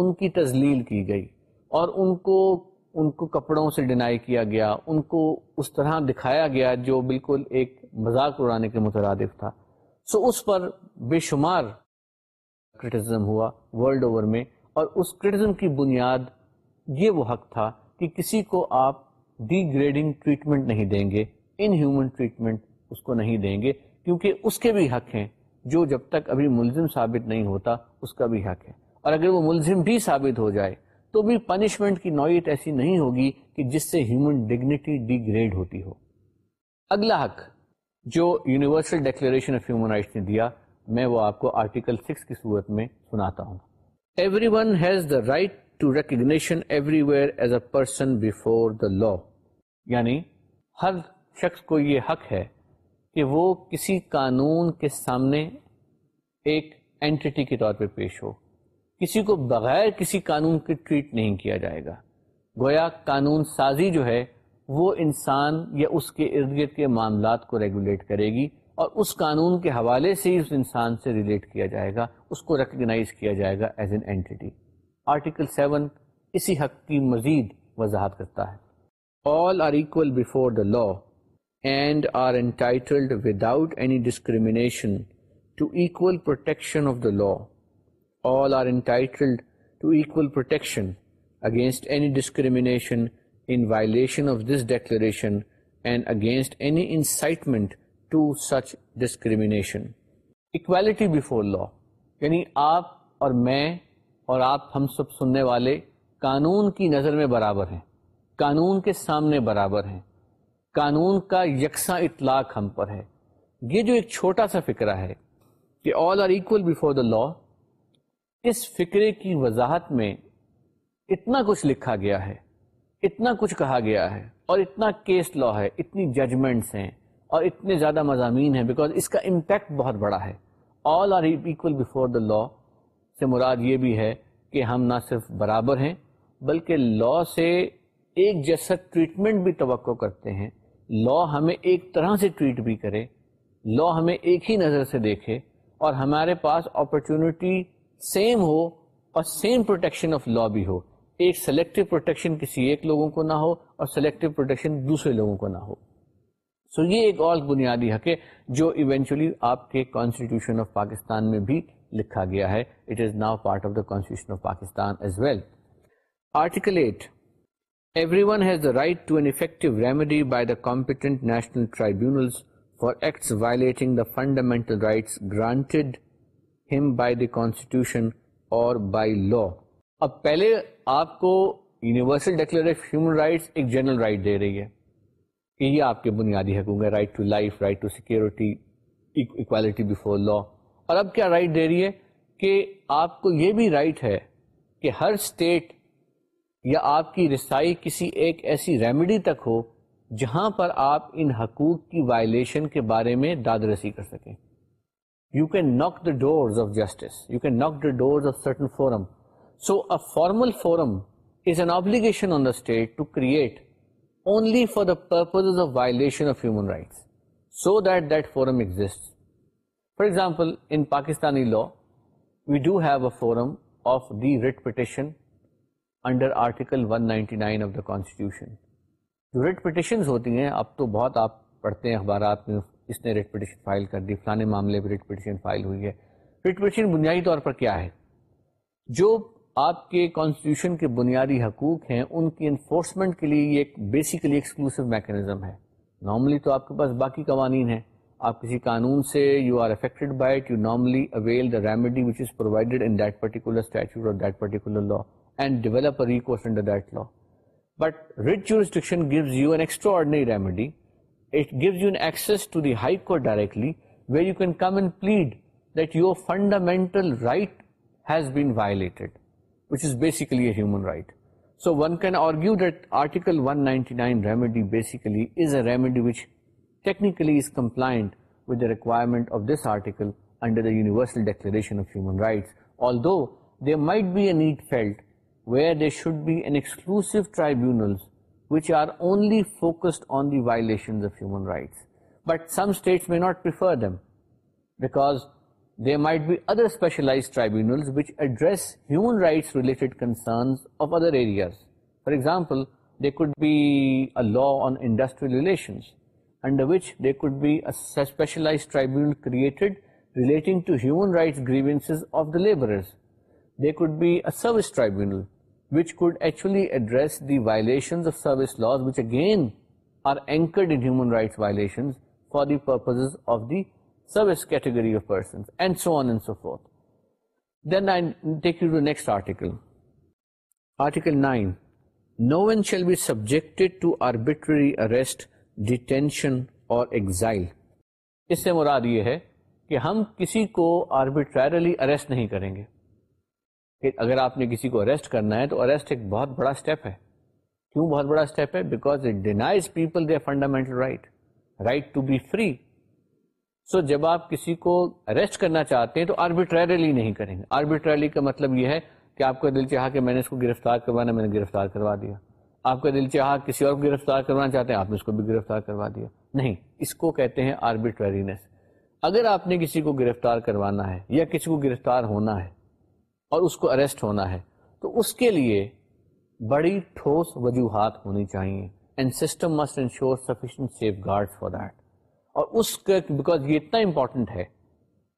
ان کی تزلیل کی گئی اور ان کو ان کو کپڑوں سے ڈینائی کیا گیا ان کو اس طرح دکھایا گیا جو بالکل ایک مذاق اڑانے کے مترادف تھا سو اس پر بے شمار کرٹیزم ہوا ورلڈ اوور میں اور اس کرٹیزم کی بنیاد یہ وہ حق تھا کہ کسی کو آپ ڈی گریڈنگ ٹریٹمنٹ نہیں دیں گے ان ہیومن ٹریٹمنٹ اس کو نہیں دیں گے کیونکہ اس کے بھی حق ہیں جو جب تک ابھی ملزم ثابت نہیں ہوتا اس کا بھی حق ہے اور اگر وہ ملزم بھی ثابت ہو جائے تو بھی پنشمنٹ کی نوعیت ایسی نہیں ہوگی کہ جس سے ہیومن ڈگنیٹی ڈی گریڈ ہوتی ہو اگلا حق جو Universal Declaration of Human Rights نے دیا میں وہ آپ کو آرٹیکل سکس کی صورت میں سناتا ہوں everyone has the right to recognition everywhere as a person before the law یعنی ہر شخص کو یہ حق ہے کہ وہ کسی قانون کے سامنے ایک اینٹی کے طور پہ پیش ہو کسی کو بغیر کسی قانون کے ٹریٹ نہیں کیا جائے گا گویا قانون سازی جو ہے وہ انسان یا اس کے ارد گرد کے معاملات کو ریگولیٹ کرے گی اور اس قانون کے حوالے سے ہی اس انسان سے ریلیٹ کیا جائے گا اس کو ریکگنائز کیا جائے گا as an anti article seven اسی حق کی مزید وضاحت کرتا ہے all are equal before the law and are entitled without any discrimination to equal protection of the law all are entitled to equal protection against any discrimination in violation of this declaration and against any incitement to such discrimination equality before law یعنی آپ اور میں اور آپ ہم سب سننے والے قانون کی نظر میں برابر ہیں قانون کے سامنے برابر ہیں قانون کا یکساں اطلاق ہم پر ہے یہ جو ایک چھوٹا سا فکرہ ہے کہ all are equal before the law اس فکرے کی وضاحت میں اتنا کچھ لکھا گیا ہے اتنا کچھ کہا گیا ہے اور اتنا کیس لا ہے اتنی ججمنٹس ہیں اور اتنے زیادہ مضامین ہیں بیکاز اس کا امپیکٹ بہت بڑا ہے all are equal before the law سے مراد یہ بھی ہے کہ ہم نہ صرف برابر ہیں بلکہ لا سے ایک جیسا ٹریٹمنٹ بھی توقع کرتے ہیں لا ہمیں ایک طرح سے ٹریٹ بھی کرے لا ہمیں ایک ہی نظر سے دیکھے اور ہمارے پاس اپرچونیٹی سیم ہو اور سیم پروٹیکشن آف لا بھی ہو ایک سلیکٹو پروٹیکشن کسی ایک لوگوں کو نہ ہو اور سلیکٹو پروٹیکشن دوسرے لوگوں کو نہ ہو سو so یہ ایک اور بنیادی حق ہے جو ایونچولی آپ کے کانسٹیٹیوشن آف پاکستان میں بھی لکھا گیا ہے it is now part of the constitution of Pakistan as well article eight everyone has to enact remedy by the competent national tribunals for acts while the fundamental rights constitution اور by law اب پہلے آپ کو universal declare of human rights ایک general right دے رہی ہے کہ یہ آپ کے بنیادی حقوق ہوں right to life right to security equality before law اور اب کیا رائٹ دے رہی ہے کہ آپ کو یہ بھی رائٹ ہے کہ ہر اسٹیٹ یا آپ کی رسائی کسی ایک ایسی ریمیڈی تک ہو جہاں پر آپ ان حقوق کی وائلیشن کے بارے میں داد رسی کر سکیں you can knock the door justice you can knock the of certain forum so a formal forum is an obligation on the state to create only for the purpose of violation of human rights so that that forum exist for example in Pakistani law we do have a forum of the writ petition under article 199 ninety of the constitution جو writ petitions ہوتی ہیں اب تو بہت آپ پڑھتے ہیں اخبارات میں اس نے ریٹ پٹیشن فائل کر دی فلانے معاملے پہ ریٹ پٹیشن فائل ہوئی ہے ریٹ پٹیشن بنیادی طور پر کیا ہے جو آپ کے کانسٹیٹیوشن کے بنیادی حقوق ہیں ان کی انفورسمنٹ کے لیے یہ ایک بیسیکلی ایکسکلوسو میکینزم ہے نارملی تو آپ کے پاس باقی قوانین ہیں آپ کسی قانون سے you are affected by it you normally avail the remedy which is provided in that particular statute اور that particular law and that law but reach restriction gives you an extra remedy it gives directly and plead that your fundamental right which is basically so one can that article basically is a technically is compliant with requirement of this article under the universal although there might be a need felt where there should be an exclusive tribunals which are only focused on the violations of human rights. But some states may not prefer them because there might be other specialized tribunals which address human rights related concerns of other areas. For example, there could be a law on industrial relations under which there could be a specialized tribunal created relating to human rights grievances of the laborers. There could be a service tribunal which which could actually address the the the the violations violations of of of service service laws again are anchored in human rights for purposes category persons and and so so on forth. Then I take you to to next article. Article 9. No one shall be subjected arbitrary arrest, detention or exile. اس سے مراد یہ ہے کہ ہم کسی کو arbitrarily arrest نہیں کریں گے کہ اگر آپ نے کسی کو اریسٹ کرنا ہے تو اریسٹ ایک بہت بڑا اسٹیپ ہے کیوں بہت بڑا اسٹیپ ہے because it denies people the fundamental right right to be free so جب آپ کسی کو اریسٹ کرنا چاہتے ہیں تو آربیٹریلی نہیں کریں گے آربیٹریلی کا مطلب یہ ہے کہ آپ کا دل چاہا کہ میں نے اس کو گرفتار کروانا میں نے گرفتار کروا دیا آپ کا دل چاہا کسی اور گرفتار کروانا چاہتے ہیں آپ نے اس کو بھی گرفتار کروا دیا نہیں اس کو کہتے ہیں آربیٹرینس اگر آپ نے کسی کو گرفتار کروانا ہے یا کسی کو گرفتار ہونا ہے اور اس کو اریسٹ ہونا ہے تو اس کے لیے بڑی ٹھوس وجوہات ہونی چاہیے and system must ensure sufficient safeguard for that اور اس کا بیکاز یہ اتنا امپورٹنٹ ہے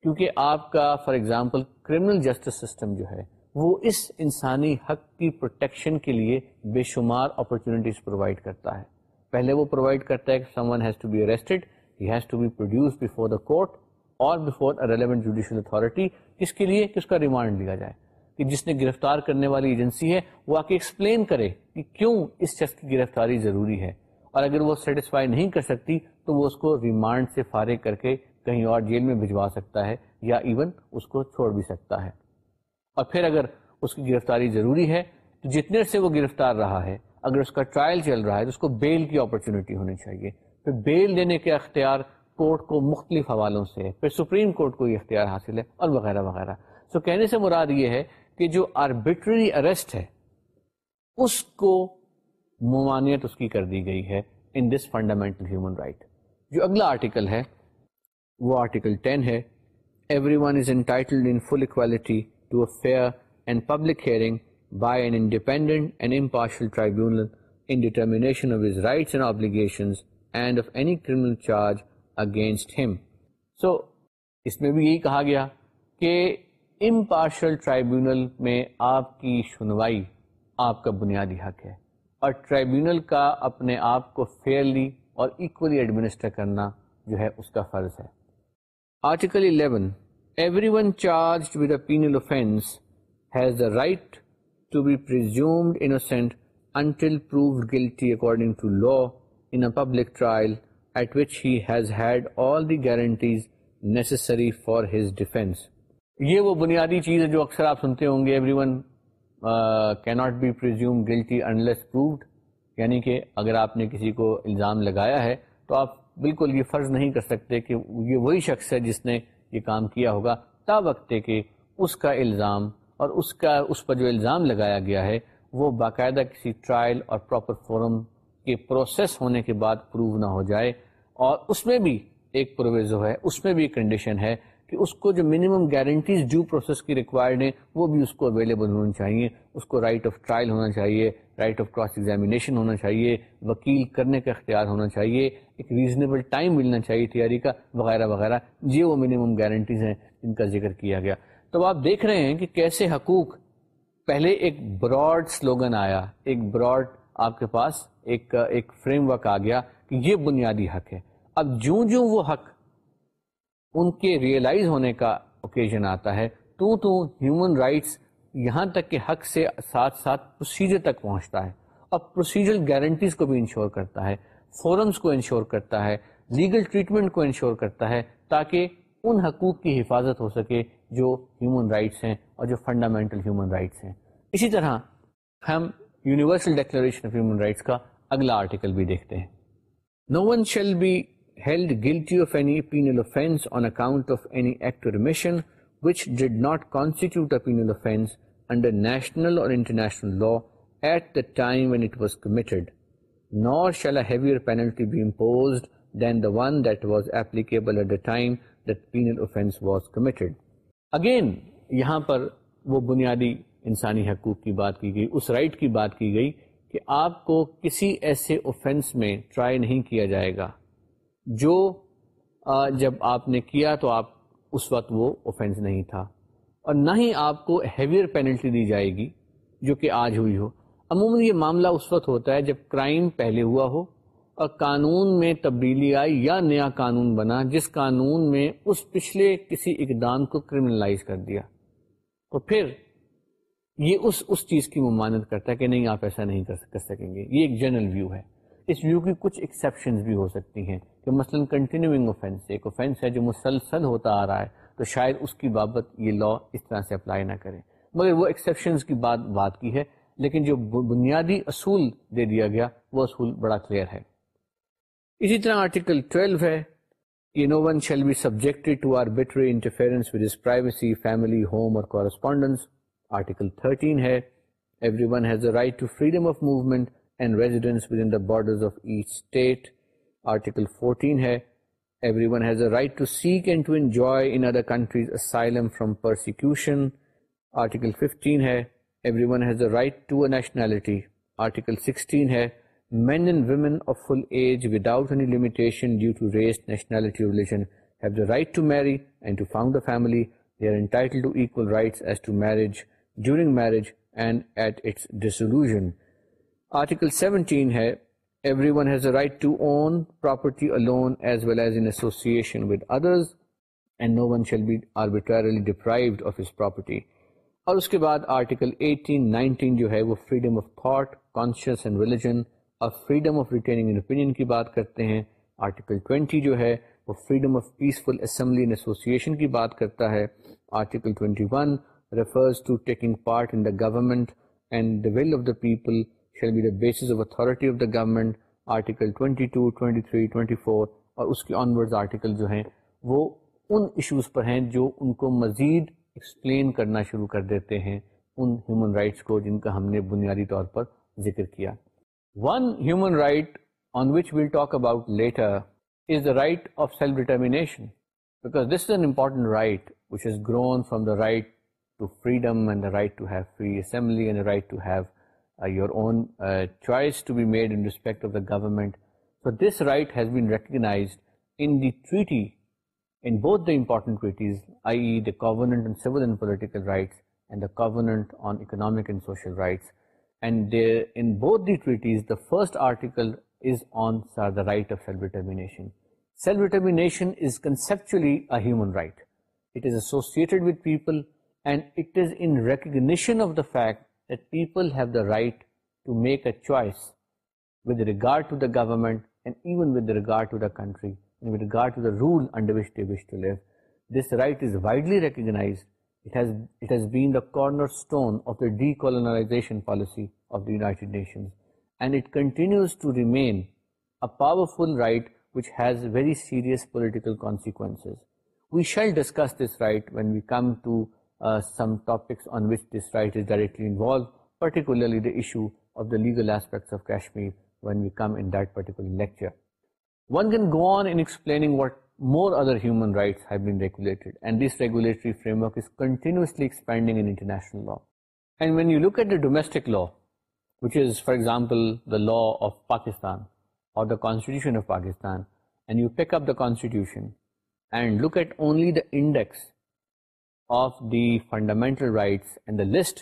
کیونکہ آپ کا for example criminal justice system جو ہے وہ اس انسانی حق کی پروٹیکشن کے لیے بے شمار اپرچونیٹیز پرووائڈ کرتا ہے پہلے وہ پرووائڈ کرتا ہے کہ someone has to be arrested he has to be produce before the court اور بفور ریلیونٹ جوڈیشل اتھارٹی اس کے لیے کہ اس کا ریمانڈ لیا جائے کہ جس نے گرفتار کرنے والی ایجنسی ہے وہ آ کے ایکسپلین کرے کہ کیوں اس شخص کی گرفتاری ضروری ہے اور اگر وہ سیٹسفائی نہیں کر سکتی تو وہ اس کو ریمانڈ سے فارغ کر کے کہیں اور جیل میں بھجوا سکتا ہے یا ایون اس کو چھوڑ بھی سکتا ہے اور پھر اگر اس کی گرفتاری ضروری ہے تو جتنے سے وہ گرفتار رہا ہے اگر اس کا ٹرائل چل رہا ہے تو اس کو بیل کی اپرچونیٹی ہونی چاہیے پھر بیل دینے کے اختیار کورٹ کو مختلف حوالوں سے پھر سپریم کورٹ کو یہ اختیار حاصل ہے اور وغیرہ وغیرہ سو so کہنے سے مراد یہ ہے کہ جو آربیٹری اریسٹ ہے اس کو ممانعت اس کی کر دی گئی ہے in this fundamental human right جو اگلا آرٹیکل ہے وہ آرٹیکل ٹین ہے everyone is entitled in full equality and public hearing by an independent and impartial tribunal in determination of rights and of any criminal charge against him so اس میں بھی یہی کہا گیا کہ امپارشل ٹرائیبیونل میں آپ کی سنوائی آپ کا بنیادی حق ہے اور ٹرائیبیونل کا اپنے آپ کو فیئرلی اور ایکولی ایڈمنسٹر کرنا جو ہے اس کا فرض ہے article eleven everyone charge with a penal offence has the right to be presumed innocent until proved guilty according to law in public trial at which had all the guarantees necessary for his defence یہ وہ بنیادی چیز ہے جو اکثر آپ سنتے ہوں گے ایوری ون کی not be presume guilty unless proved یعنی کہ اگر آپ نے کسی کو الزام لگایا ہے تو آپ بالکل یہ فرض نہیں کر سکتے کہ یہ وہی شخص ہے جس نے یہ کام کیا ہوگا تا وقت کہ اس کا الزام اور اس کا اس پر جو الزام لگایا گیا ہے وہ باقاعدہ کسی ٹرائل اور پراپر فورم کے پروسیس ہونے کے بعد پروو نہ ہو جائے اور اس میں بھی ایک پروویزو ہے اس میں بھی کنڈیشن ہے کہ اس کو جو منیمم گارنٹیز ڈیو پروسیس کی ریکوائرڈ ہیں وہ بھی اس کو اویلیبل ہونی چاہیے اس کو رائٹ آف ٹرائل ہونا چاہیے رائٹ آف کراس ایگزامینیشن ہونا چاہیے وکیل کرنے کا اختیار ہونا چاہیے ایک ریزنیبل ٹائم ملنا چاہیے تیاری کا وغیرہ وغیرہ یہ وہ منیمم گارنٹیز ہیں ان کا ذکر کیا گیا تو آپ دیکھ رہے ہیں کہ کیسے حقوق پہلے ایک براڈ سلوگن آیا ایک براڈ آپ کے پاس ایک ایک فریم ورک آ گیا کہ یہ بنیادی حق ہے اب جوں جوں وہ حق ان کے ریئلائز ہونے کا اوکیزن آتا ہے تو تو ہیومن رائٹس یہاں تک کے حق سے ساتھ ساتھ پروسیجر تک پہنچتا ہے اور پروسیجر گارنٹیز کو بھی انشور کرتا ہے فورمز کو انشور کرتا ہے لیگل ٹریٹمنٹ کو انشور کرتا ہے تاکہ ان حقوق کی حفاظت ہو سکے جو ہیومن رائٹس ہیں اور جو فنڈامنٹل ہیومن رائٹس ہیں اسی طرح ہم universal declaration of human rights کا اگلا آرٹیکل بھی دیکھتے ہیں no one shall be held guilty of of any any penal penal offense offense on account act or or which did not constitute a a under national international law at the the time when it was committed, nor shall heavier penalty be imposed than one that was applicable at the time that penal offense was committed. Again, یہاں پر وہ بنیادی انسانی حقوق کی بات کی گئی اس رائٹ کی بات کی گئی کہ آپ کو کسی ایسے اوفینس میں ٹرائی نہیں کیا جائے گا جو جب آپ نے کیا تو آپ اس وقت وہ اوفینس نہیں تھا اور نہ ہی آپ کو ہیویئر پینلٹی دی جائے گی جو کہ آج ہوئی ہو عموماً یہ معاملہ اس وقت ہوتا ہے جب کرائم پہلے ہوا ہو اور قانون میں تبدیلی آئی یا نیا قانون بنا جس قانون میں اس پچھلے کسی اقدام کو کرمنلائز کر دیا تو پھر یہ اس اس چیز کی ممانت کرتا ہے کہ نہیں آپ ایسا نہیں کر سکیں گے یہ ایک جنرل ویو ہے اس ویو کی کچھ ایکسیپشنز بھی ہو سکتی ہیں کہ مثلا کنٹینیوئنگ اوفینس ایک اوفینس ہے جو مسلسل ہوتا آ رہا ہے تو شاید اس کی بابت یہ لا اس طرح سے اپلائی نہ کریں مگر وہ ایکسیپشنز کی بات بات کی ہے لیکن جو بنیادی اصول دے دیا گیا وہ اصول بڑا کلیئر ہے اسی طرح آرٹیکل 12 ہے کہ no one shall be subject to arbitrary interference with privacy family home اور کورسپونڈنس آرٹیکل 13 ہے everyone has a right to freedom of movement and residence each state article fourteen ہے everyone has to seek and to enjoy article seventeen ہے everyone one has a right to own property alone as as well in association with others and no shall be of his property اور اس کے بعد article eighteen nineteen جو ہے وہ freedom freedom of of thought conscience and religion اور retaining opinion کی بات کرتے ہیں آرٹیکل ٹوینٹی جو ہے وہ freedom of peaceful assembly and association کی بات کرتا ہے article twenty one refers to taking part in the government and the of the people shall base authority of the government article four اور اس کی آنور آرٹیکل جو ہیں وہ ان ایشوز پر ہیں جو ان کو مزید ایکسپلین کرنا شروع کر دیتے ہیں ان ہیومن رائٹس کو جن کا ہم نے بنیادی طور پر ذکر کیا one human right on which will talk about later is the right of self determination فرامٹمبلیو your own choice to be made in respect of the government so this right has recognised in the treaty importance i e the covenant civil and political and social rights and both the treaty articles self determination right is ایسٹڈیشن of the fact the people have the right to make a choice with regard to the government and even with regard regard to the rule this right is widely recognise has be cornerstone of the decolonisation policies and it continues right has very serious political issues we shall discuss this right when we come to some topics rightly involve particular legal when we come in it particular lecture one can go on and with more other and this regulatory framework is continuously law and when you look at the domestic law which is for example the law of Pakistan or the constitution of Pakistan constitution and look at only the index fundamental rights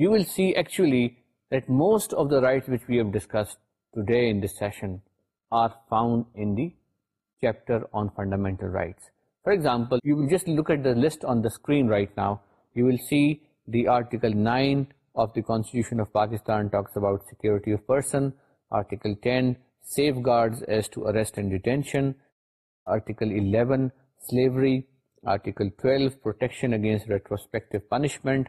you will see actually article ten safeguards eleven Article 12, protection against retrospective punishment.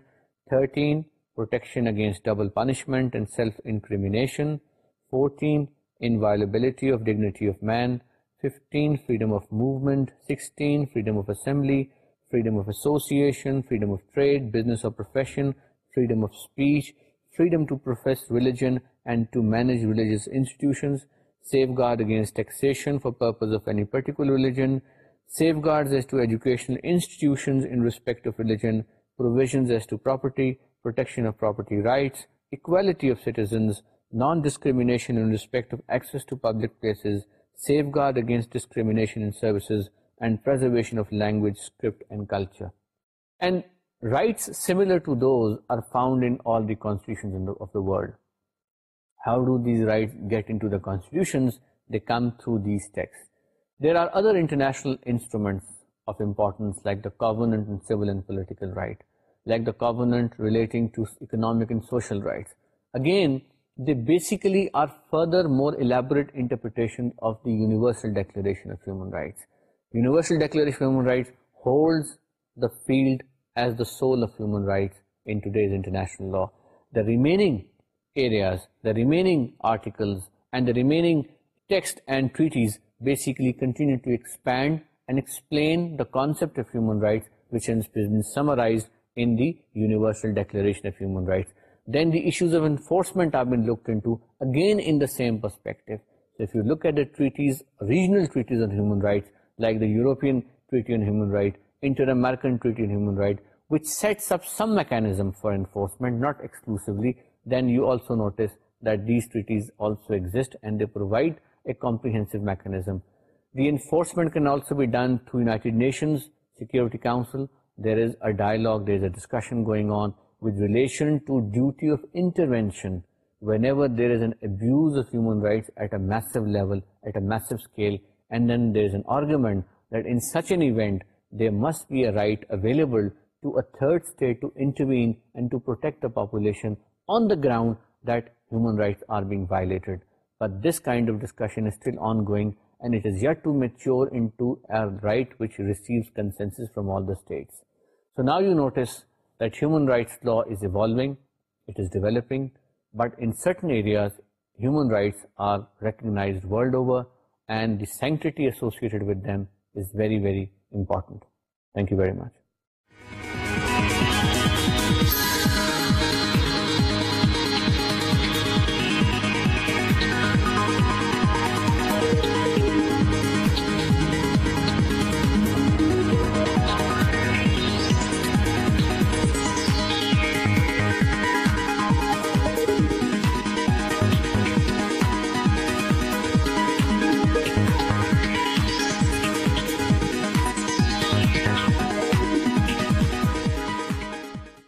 13, protection against double punishment and self-incrimination. 14, inviolability of dignity of man. 15, freedom of movement. 16, freedom of assembly, freedom of association, freedom of trade, business or profession, freedom of speech, freedom to profess religion and to manage religious institutions, safeguard against taxation for purpose of any particular religion, safeguards provisions protections non discrimination respect of access public places safeguard against discrimination services and preservation there are other international instruments of importance like the covenant civil and political right like the covenant relating again the basically are furthermore elaborate interpretation of the universal declaration rights holds the field as the sole of human rights law the remaining article and the remaining and treaties basically continued to expand and explain the concept of human rights, which has been summarized in the Universal Declaration of Human Rights. Then the issues of enforcement have been looked into, again in the same perspective. So if you look at the treaties, regional treaties on human rights, like the European Treaty on Human Rights, Inter-American Treaty on Human Rights, which sets up some mechanism for enforcement, not exclusively, then you also notice that these treaties also exist and they provide a comprehensive میکانی there is a dialogues offensive state to intervene on the grounds But this kind of discussion is still ongoing, and it is yet to mature into a right which receives consensus from all the states. So now you notice that human rights law is evolving, it is developing, but in certain areas, human rights are recognized world over, and the sanctity associated with them is very, very important. Thank you very much.